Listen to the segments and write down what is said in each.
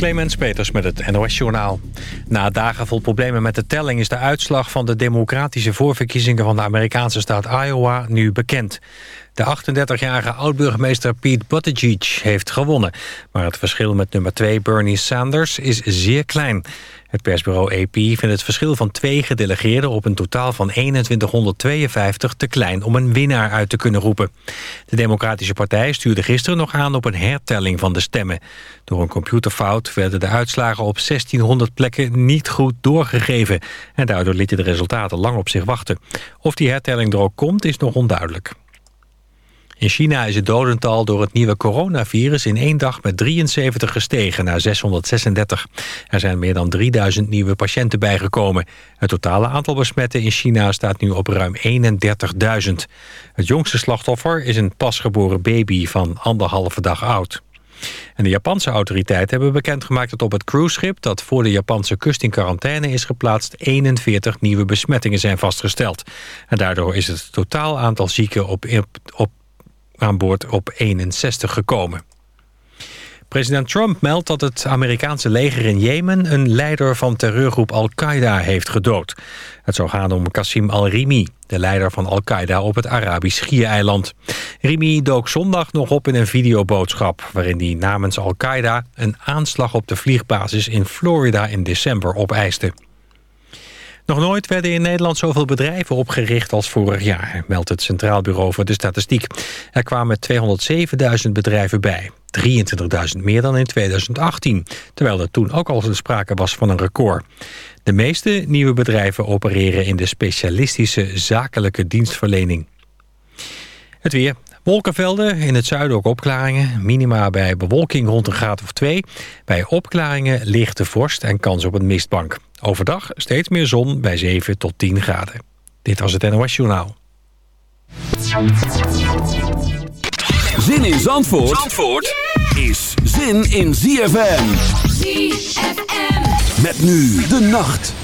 Clemens Peters met het NOS Journaal. Na dagen vol problemen met de telling is de uitslag van de democratische voorverkiezingen van de Amerikaanse staat Iowa nu bekend. De 38-jarige oud-burgemeester Pete Buttigieg heeft gewonnen. Maar het verschil met nummer 2 Bernie Sanders is zeer klein. Het persbureau AP vindt het verschil van twee gedelegeerden... op een totaal van 2152 te klein om een winnaar uit te kunnen roepen. De Democratische Partij stuurde gisteren nog aan op een hertelling van de stemmen. Door een computerfout werden de uitslagen op 1600 plekken niet goed doorgegeven. En daardoor lieten de resultaten lang op zich wachten. Of die hertelling er ook komt is nog onduidelijk. In China is het dodental door het nieuwe coronavirus in één dag met 73 gestegen naar 636. Er zijn meer dan 3000 nieuwe patiënten bijgekomen. Het totale aantal besmetten in China staat nu op ruim 31.000. Het jongste slachtoffer is een pasgeboren baby van anderhalve dag oud. En de Japanse autoriteiten hebben bekendgemaakt dat op het cruiseschip... dat voor de Japanse kust in quarantaine is geplaatst... 41 nieuwe besmettingen zijn vastgesteld. En daardoor is het totaal aantal zieken op, op aan boord op 61 gekomen. President Trump meldt dat het Amerikaanse leger in Jemen... een leider van terreurgroep Al-Qaeda heeft gedood. Het zou gaan om Qasim al-Rimi, de leider van Al-Qaeda op het Arabisch Schiereiland. Rimi dook zondag nog op in een videoboodschap... waarin hij namens Al-Qaeda een aanslag op de vliegbasis in Florida in december opeiste. Nog nooit werden in Nederland zoveel bedrijven opgericht als vorig jaar, meldt het Centraal Bureau voor de Statistiek. Er kwamen 207.000 bedrijven bij, 23.000 meer dan in 2018, terwijl er toen ook al sprake was van een record. De meeste nieuwe bedrijven opereren in de specialistische zakelijke dienstverlening. Het weer. Wolkenvelden, in het zuiden ook opklaringen. Minima bij bewolking rond een graad of 2. Bij opklaringen lichte vorst en kans op een mistbank. Overdag steeds meer zon bij 7 tot 10 graden. Dit was het NOS Journaal. Zin in Zandvoort, Zandvoort is zin in ZFM. ZFM. Met nu de nacht.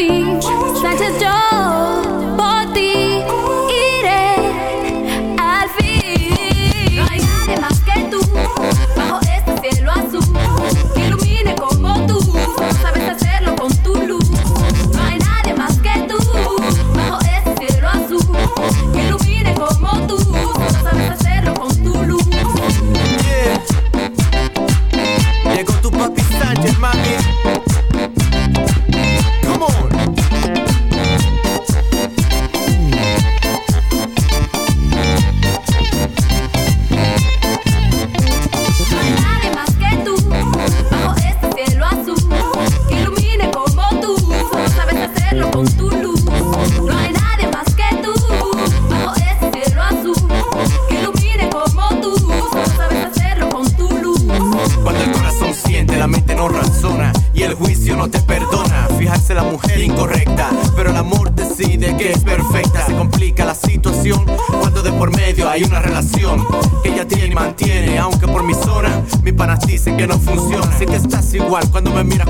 feet. Santa Joe. cuando me miras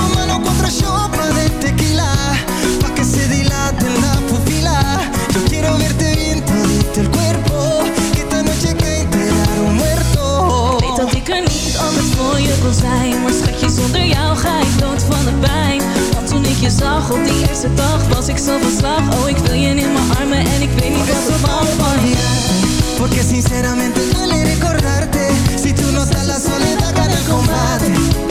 mooi het kon zijn. Maar schatje, zonder jou ga ik dood van de pijn. Want toen ik je zag op die eerste dag Was ik zo van slag. Oh, ik wil je in mijn armen en ik weet niet wat verwacht van je Porque sinceramente duele recordarte. Si tu no estás la soledad gana el combate.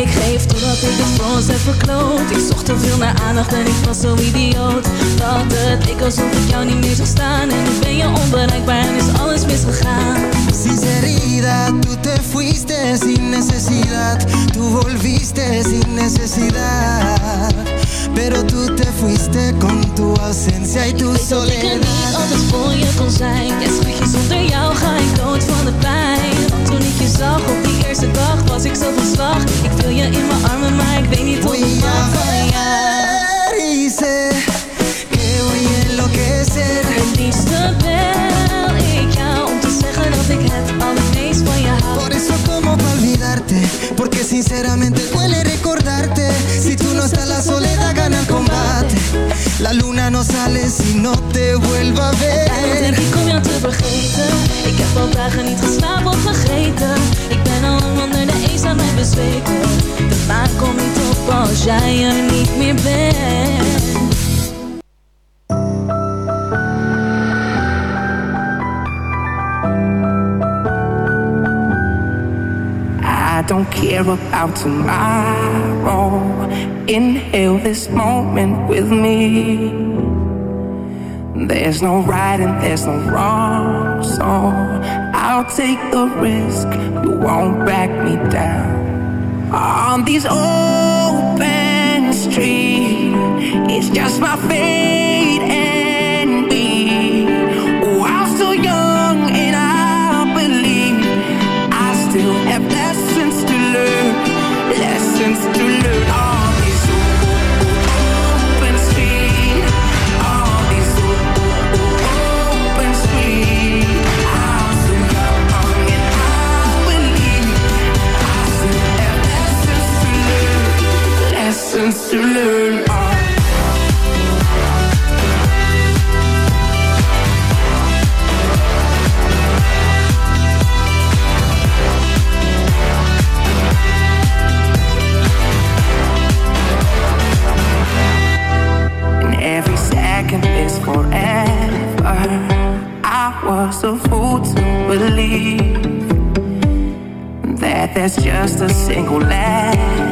Ik geef totdat ik het voor ons heb verkloot. Ik zocht te veel naar aandacht en ik was zo idioot. Dat het ik alsof ik jou niet meer zag staan. En nu ben je onbereikbaar en is alles misgegaan. Sinceridad, tu te fuiste sin necesidad. Tu volviste sin necesidad. Pero tú te fuiste con tu ausencia tu ik soledad. Weet dat ik er niet altijd voor je kon zijn. Ja, zonder jou ga ik dood van de pijn. Want toen ik je zag op die eerste dag, was ik zo van slag. Ik wil je in mijn armen, maar ik weet niet hoe ik kan. van jou. al dagen niet geslapen of vergeten. Ik ben al lang onder de eenzaamheid bezweken. De maan komt niet op als jij er niet meer bent. I don't care about tomorrow. Inhale this moment with me. There's no right and there's no wrong, song. I'll take the risk. You won't back me down. On these open streets, it's just my face. to learn uh. was a fool to believe that there's just a single life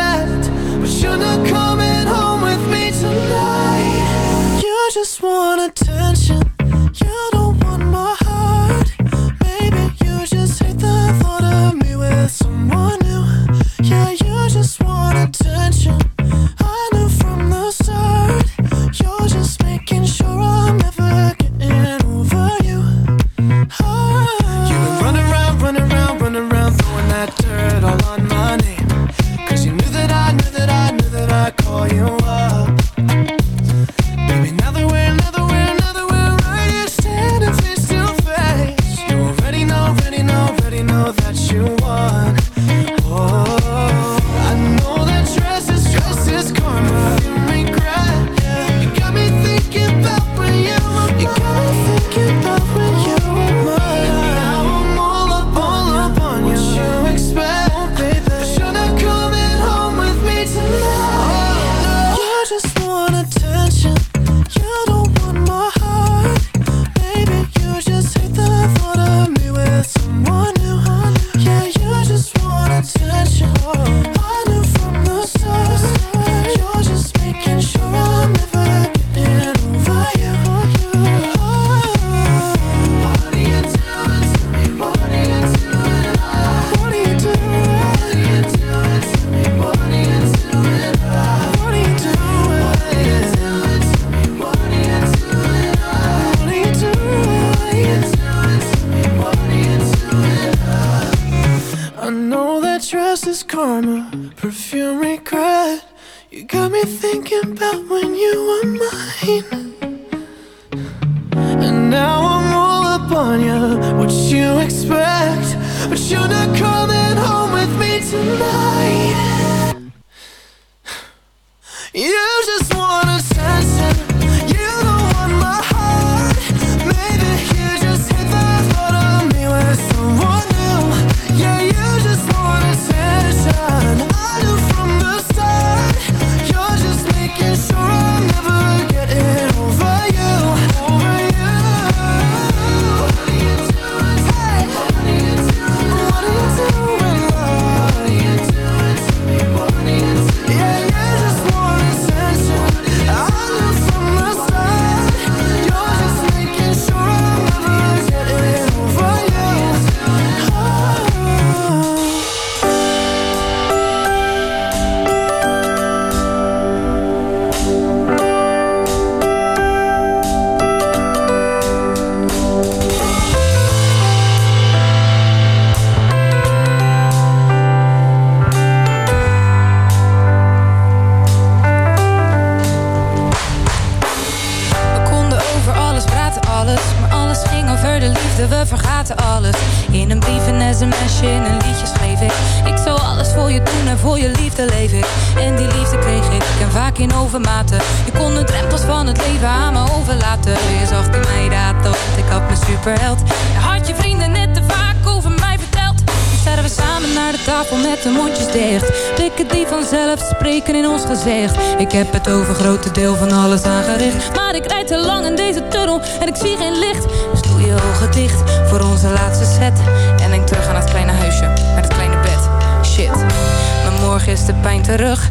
terug.